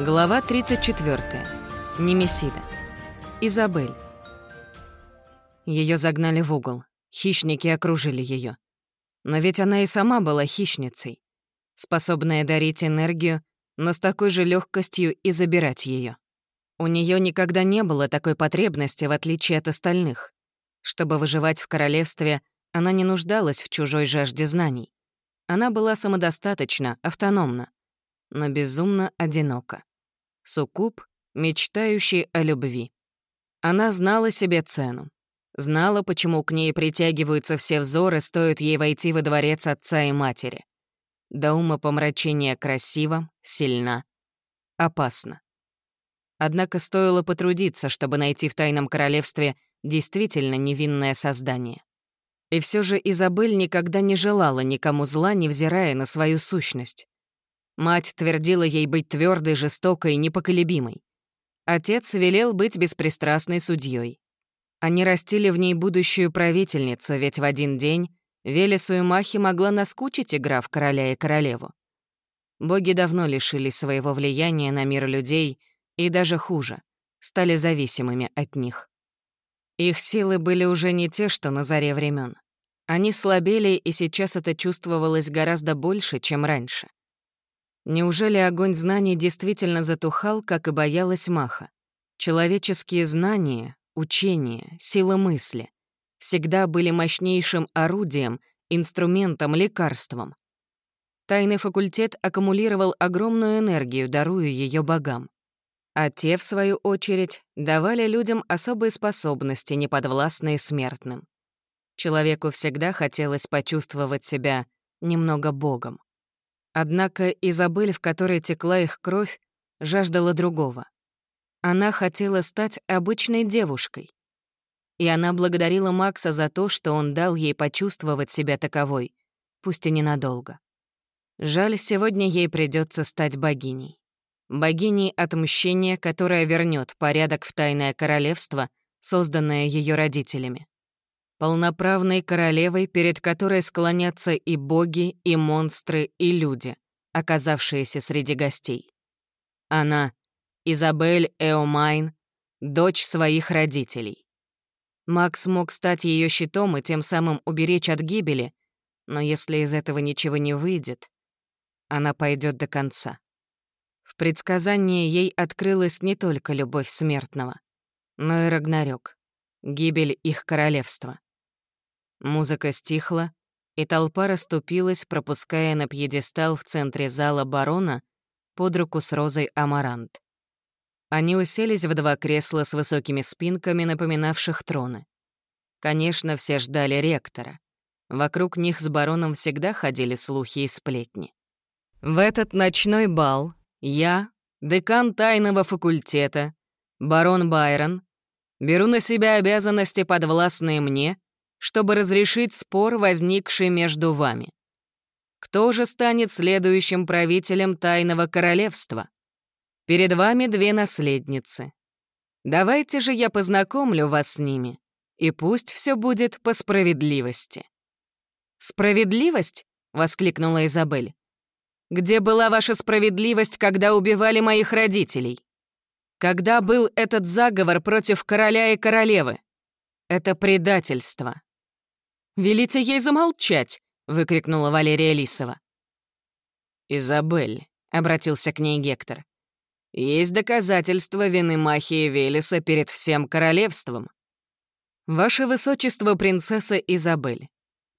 Глава 34. Немесида. Изабель. Ее загнали в угол. Хищники окружили ее. Но ведь она и сама была хищницей, способная дарить энергию, но с такой же легкостью и забирать ее. У нее никогда не было такой потребности, в отличие от остальных. Чтобы выживать в королевстве, она не нуждалась в чужой жажде знаний. Она была самодостаточна, автономна, но безумно одинока. Суккуб, мечтающий о любви. Она знала себе цену. Знала, почему к ней притягиваются все взоры, стоит ей войти во дворец отца и матери. До ума помрачения красиво, сильна, опасно. Однако стоило потрудиться, чтобы найти в тайном королевстве действительно невинное создание. И все же Изабель никогда не желала никому зла, невзирая на свою сущность. Мать твердила ей быть твердой, жестокой, непоколебимой. Отец велел быть беспристрастной судьей. Они растили в ней будущую правительницу, ведь в один день Велесу и Махи могла наскучить игра в короля и королеву. Боги давно лишились своего влияния на мир людей и даже хуже, стали зависимыми от них. Их силы были уже не те, что на заре времен. Они слабели, и сейчас это чувствовалось гораздо больше, чем раньше. Неужели огонь знаний действительно затухал, как и боялась Маха? Человеческие знания, учения, сила мысли всегда были мощнейшим орудием, инструментом, лекарством. Тайный факультет аккумулировал огромную энергию, даруя ее богам. А те, в свою очередь, давали людям особые способности, неподвластные смертным. Человеку всегда хотелось почувствовать себя немного богом. Однако Изабель, в которой текла их кровь, жаждала другого. Она хотела стать обычной девушкой. И она благодарила Макса за то, что он дал ей почувствовать себя таковой, пусть и ненадолго. Жаль, сегодня ей придется стать богиней. Богиней отмщения, которая вернет порядок в тайное королевство, созданное ее родителями полноправной королевой, перед которой склонятся и боги, и монстры, и люди, оказавшиеся среди гостей. Она — Изабель Эомайн, дочь своих родителей. Макс мог стать ее щитом и тем самым уберечь от гибели, но если из этого ничего не выйдет, она пойдет до конца. В предсказании ей открылась не только любовь смертного, но и Рагнарёк, гибель их королевства. Музыка стихла, и толпа расступилась, пропуская на пьедестал в центре зала барона под руку с Розой Амарант. Они уселись в два кресла с высокими спинками, напоминавших троны. Конечно, все ждали ректора. Вокруг них с бароном всегда ходили слухи и сплетни. В этот ночной бал я, декан тайного факультета, барон Байрон, беру на себя обязанности, подвластные мне, чтобы разрешить спор, возникший между вами. Кто же станет следующим правителем Тайного Королевства? Перед вами две наследницы. Давайте же я познакомлю вас с ними, и пусть все будет по справедливости». «Справедливость?» — воскликнула Изабель. «Где была ваша справедливость, когда убивали моих родителей? Когда был этот заговор против короля и королевы? Это предательство. «Велите ей замолчать!» — выкрикнула Валерия Лисова. «Изабель», — обратился к ней Гектор, — «есть доказательства вины Махии Велеса перед всем королевством». «Ваше высочество, принцесса Изабель,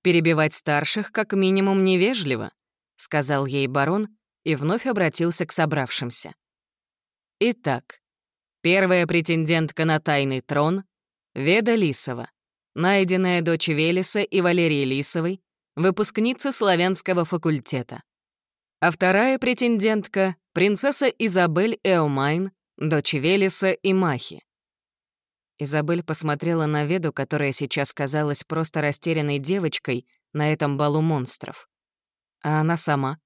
перебивать старших как минимум невежливо», — сказал ей барон и вновь обратился к собравшимся. «Итак, первая претендентка на тайный трон — Веда Лисова, найденная дочь Велеса и Валерии Лисовой, выпускница славянского факультета. А вторая претендентка — принцесса Изабель Эомайн, дочь Велеса и Махи. Изабель посмотрела на Веду, которая сейчас казалась просто растерянной девочкой на этом балу монстров. А она сама?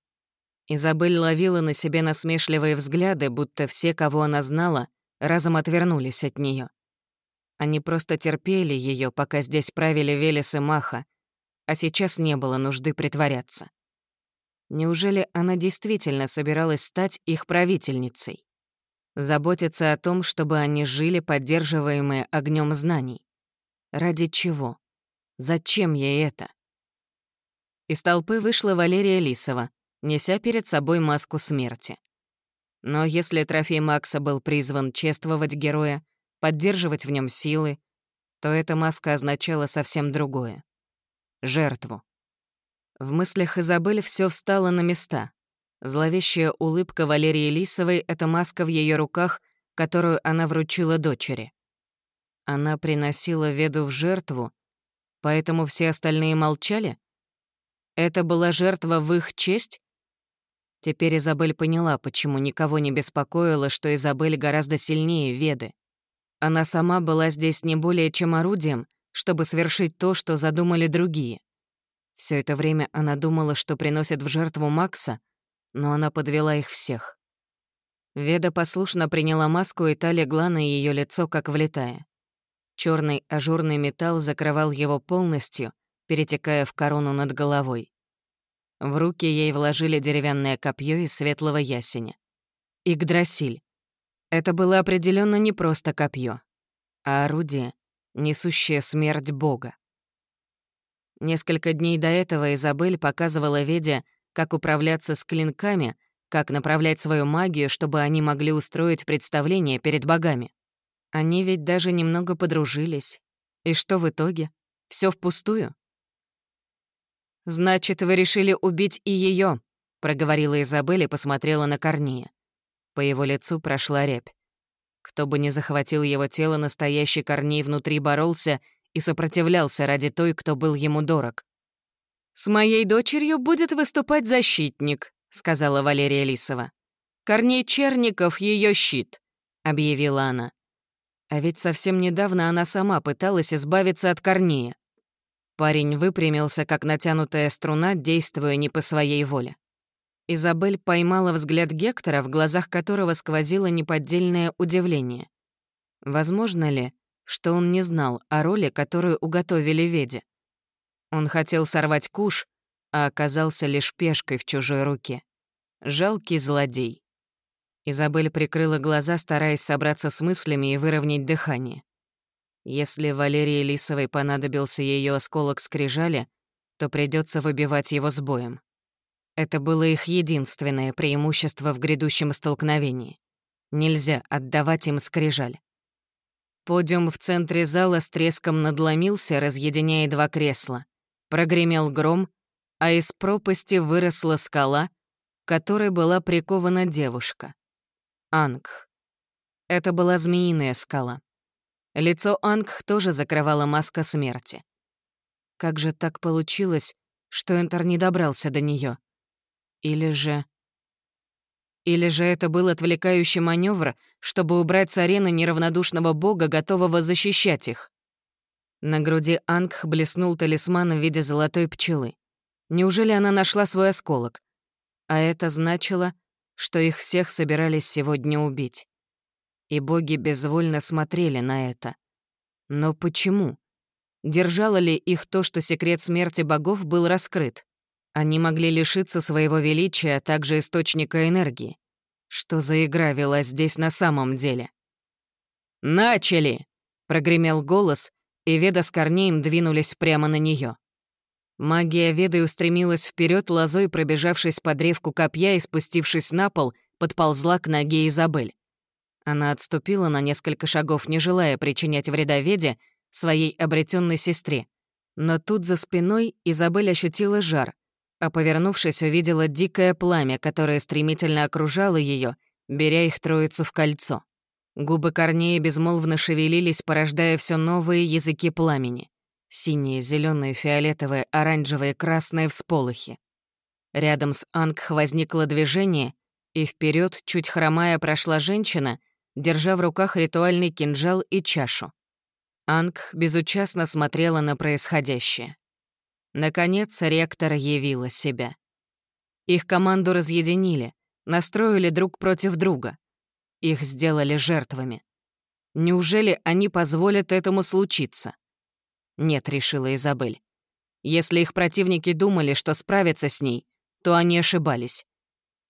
Изабель ловила на себе насмешливые взгляды, будто все, кого она знала, разом отвернулись от нее. Они просто терпели ее, пока здесь правили Велес и Маха, а сейчас не было нужды притворяться. Неужели она действительно собиралась стать их правительницей? Заботиться о том, чтобы они жили, поддерживаемые огнем знаний. Ради чего? Зачем ей это? Из толпы вышла Валерия Лисова, неся перед собой маску смерти. Но если трофей Макса был призван чествовать героя, поддерживать в нем силы, то эта маска означала совсем другое — жертву. В мыслях Изабель все встало на места. Зловещая улыбка Валерии Лисовой — это маска в ее руках, которую она вручила дочери. Она приносила Веду в жертву, поэтому все остальные молчали? Это была жертва в их честь? Теперь Изабель поняла, почему никого не беспокоило, что Изабель гораздо сильнее Веды. Она сама была здесь не более чем орудием, чтобы совершить то, что задумали другие. Все это время она думала, что приносит в жертву Макса, но она подвела их всех. Веда послушно приняла маску, и та легла на ее лицо, как влетая. Черный ажурный металл закрывал его полностью, перетекая в корону над головой. В руки ей вложили деревянное копье из светлого ясеня. Игдрасиль. Это было определенно не просто копье, а орудие, несущее смерть Бога. Несколько дней до этого Изабель показывала Веде, как управляться с клинками, как направлять свою магию, чтобы они могли устроить представление перед богами. Они ведь даже немного подружились. И что в итоге? Все впустую? «Значит, вы решили убить и ее, проговорила Изабель и посмотрела на Корнея. По его лицу прошла рябь. Кто бы ни захватил его тело, настоящий Корней внутри боролся и сопротивлялся ради той, кто был ему дорог. «С моей дочерью будет выступать защитник», — сказала Валерия Лисова. «Корней Черников — ее щит», — объявила она. А ведь совсем недавно она сама пыталась избавиться от Корнея. Парень выпрямился, как натянутая струна, действуя не по своей воле. Изабель поймала взгляд Гектора, в глазах которого сквозило неподдельное удивление. Возможно ли, что он не знал о роли, которую уготовили Веде? Он хотел сорвать куш, а оказался лишь пешкой в чужой руке. Жалкий злодей. Изабель прикрыла глаза, стараясь собраться с мыслями и выровнять дыхание. Если Валерии Лисовой понадобился ее осколок скрижали, то придется выбивать его с боем. Это было их единственное преимущество в грядущем столкновении. Нельзя отдавать им скрижаль. Подиум в центре зала с треском надломился, разъединяя два кресла. Прогремел гром, а из пропасти выросла скала, которой была прикована девушка. Ангх. Это была змеиная скала. Лицо Ангх тоже закрывала маска смерти. Как же так получилось, что Энтер не добрался до нее? Или же... Или же это был отвлекающий маневр, чтобы убрать с арены неравнодушного бога, готового защищать их? На груди Ангх блеснул талисман в виде золотой пчелы. Неужели она нашла свой осколок? А это значило, что их всех собирались сегодня убить и боги безвольно смотрели на это. Но почему? Держало ли их то, что секрет смерти богов был раскрыт? Они могли лишиться своего величия, а также источника энергии. Что за игра вела здесь на самом деле? «Начали!» — прогремел голос, и Веда с Корнеем двинулись прямо на нее. Магия Веды устремилась вперед, лозой пробежавшись по древку копья и спустившись на пол, подползла к ноге Изабель. Она отступила на несколько шагов, не желая причинять вреда Веде, своей обретенной сестре. Но тут за спиной Изабель ощутила жар, а повернувшись, увидела дикое пламя, которое стремительно окружало ее, беря их троицу в кольцо. Губы Корнея безмолвно шевелились, порождая все новые языки пламени. Синие, зеленые, фиолетовые, оранжевые, красные всполохи. Рядом с Ангх возникло движение, и вперед, чуть хромая, прошла женщина — держа в руках ритуальный кинжал и чашу. Анг безучастно смотрела на происходящее. Наконец, ректор явила себя. Их команду разъединили, настроили друг против друга. Их сделали жертвами. Неужели они позволят этому случиться? Нет, решила Изабель. Если их противники думали, что справятся с ней, то они ошибались.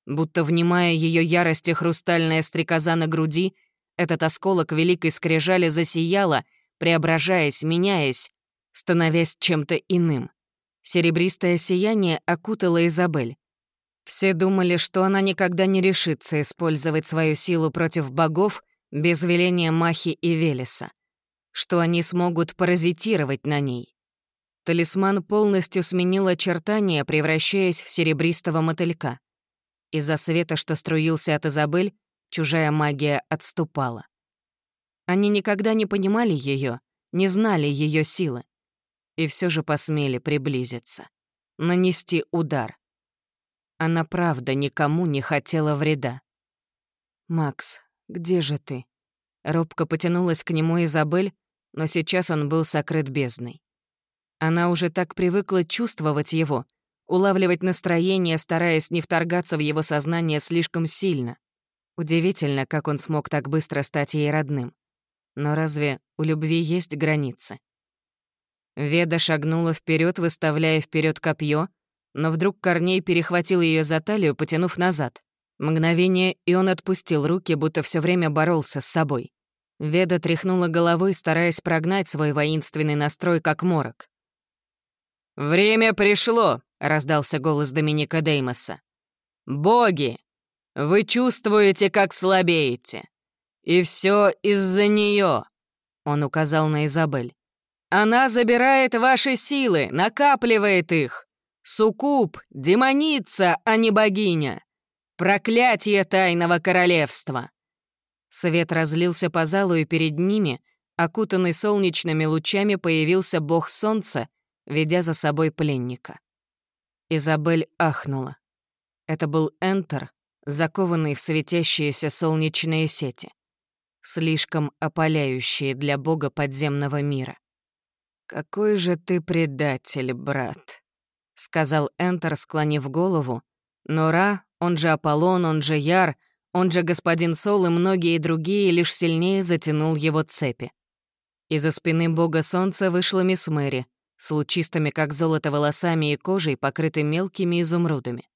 будто, внимая ее ярости хрустальная стрекоза на груди, этот осколок великой скрижали засияла, преображаясь, меняясь, становясь чем-то иным. Серебристое сияние окутало Изабель. Все думали, что она никогда не решится использовать свою силу против богов без веления Махи и Велеса, что они смогут паразитировать на ней. Талисман полностью сменил очертания, превращаясь в серебристого мотылька. Из-за света, что струился от Изабель, чужая магия отступала. Они никогда не понимали ее, не знали ее силы. И все же посмели приблизиться, нанести удар. Она правда никому не хотела вреда. «Макс, где же ты?» Робко потянулась к нему Изабель, но сейчас он был сокрыт бездной. Она уже так привыкла чувствовать его, улавливать настроение, стараясь не вторгаться в его сознание слишком сильно. Удивительно, как он смог так быстро стать ей родным. Но разве у любви есть границы? Веда шагнула вперед, выставляя вперед копье, но вдруг Корней перехватил ее за талию, потянув назад. Мгновение, и он отпустил руки, будто все время боролся с собой. Веда тряхнула головой, стараясь прогнать свой воинственный настрой, как морок. «Время пришло!» — раздался голос Доминика Деймоса. «Боги! Вы чувствуете, как слабеете. И все из-за нее. Он указал на Изабель. Она забирает ваши силы, накапливает их. Сукуб, демоница, а не богиня. Проклятие тайного королевства. Свет разлился по залу, и перед ними, окутанный солнечными лучами, появился бог солнца, ведя за собой пленника. Изабель ахнула. Это был Энтер, закованный в светящиеся солнечные сети, слишком опаляющие для бога подземного мира. «Какой же ты предатель, брат», — сказал Энтер, склонив голову, но Ра, он же Аполлон, он же Яр, он же господин Сол и многие другие лишь сильнее затянул его цепи. Из-за спины бога солнца вышла мисс Мэри, с лучистыми, как золото, волосами и кожей, покрытой мелкими изумрудами.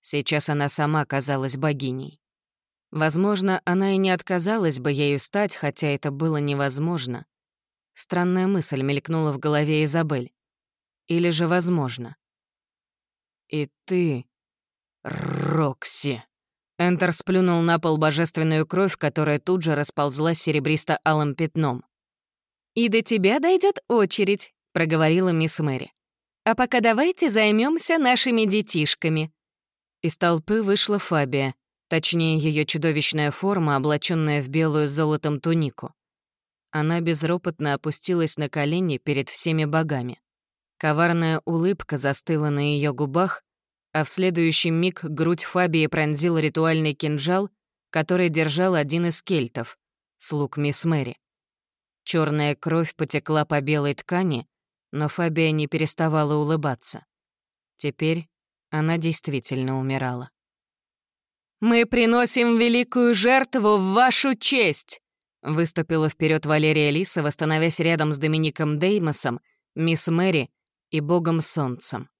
Сейчас она сама казалась богиней. Возможно, она и не отказалась бы ею стать, хотя это было невозможно. Странная мысль мелькнула в голове Изабель. Или же возможно. «И ты, Рокси...» Энтер сплюнул на пол божественную кровь, которая тут же расползлась серебристо-алым пятном. «И до тебя дойдет очередь», — проговорила мисс Мэри. «А пока давайте займемся нашими детишками. Из толпы вышла Фабия, точнее, ее чудовищная форма, облаченная в белую с золотом тунику. Она безропотно опустилась на колени перед всеми богами. Коварная улыбка застыла на ее губах, а в следующий миг грудь Фабии пронзил ритуальный кинжал, который держал один из кельтов, слуг мисс Мэри. Черная кровь потекла по белой ткани, но Фабия не переставала улыбаться. Теперь она действительно умирала. «Мы приносим великую жертву в вашу честь!» Выступила вперед Валерия Лисова, становясь рядом с Домиником Деймосом, мисс Мэри и богом Солнцем.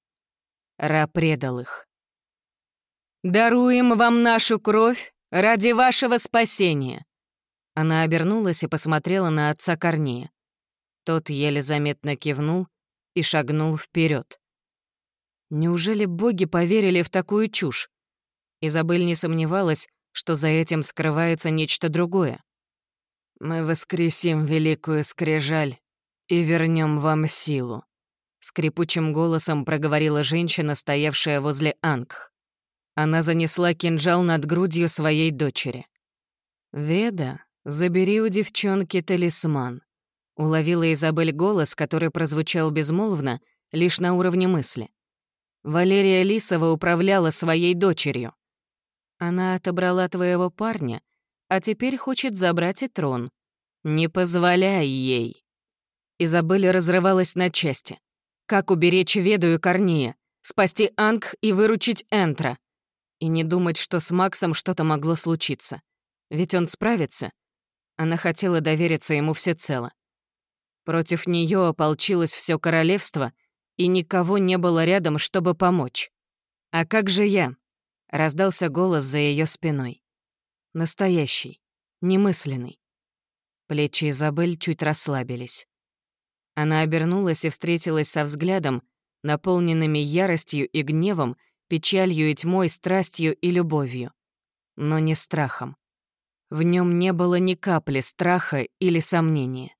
Ра предал их. «Даруем вам нашу кровь ради вашего спасения!» Она обернулась и посмотрела на отца Корнея. Тот еле заметно кивнул и шагнул вперед. Неужели боги поверили в такую чушь? Изабель не сомневалась, что за этим скрывается нечто другое. «Мы воскресим великую скрижаль и вернем вам силу», — скрипучим голосом проговорила женщина, стоявшая возле Ангх. Она занесла кинжал над грудью своей дочери. «Веда, забери у девчонки талисман», — уловила Изабель голос, который прозвучал безмолвно, лишь на уровне мысли. Валерия Лисова управляла своей дочерью. Она отобрала твоего парня, а теперь хочет забрать и трон. Не позволяй ей. Изабель разрывалась на части. Как уберечь Веду и Корнея, спасти Анг и выручить Энтра? И не думать, что с Максом что-то могло случиться. Ведь он справится. Она хотела довериться ему всецело. Против нее ополчилось все королевство — и никого не было рядом, чтобы помочь. А как же я? Раздался голос за ее спиной. Настоящий, немысленный. Плечи Изабель чуть расслабились. Она обернулась и встретилась со взглядом, наполненными яростью и гневом, печалью и тьмой, страстью и любовью. Но не страхом. В нем не было ни капли страха или сомнения.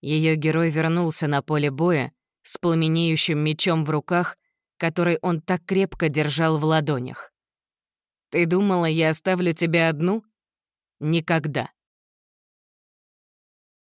Ее герой вернулся на поле боя с пламенеющим мечом в руках, который он так крепко держал в ладонях. «Ты думала, я оставлю тебя одну?» «Никогда».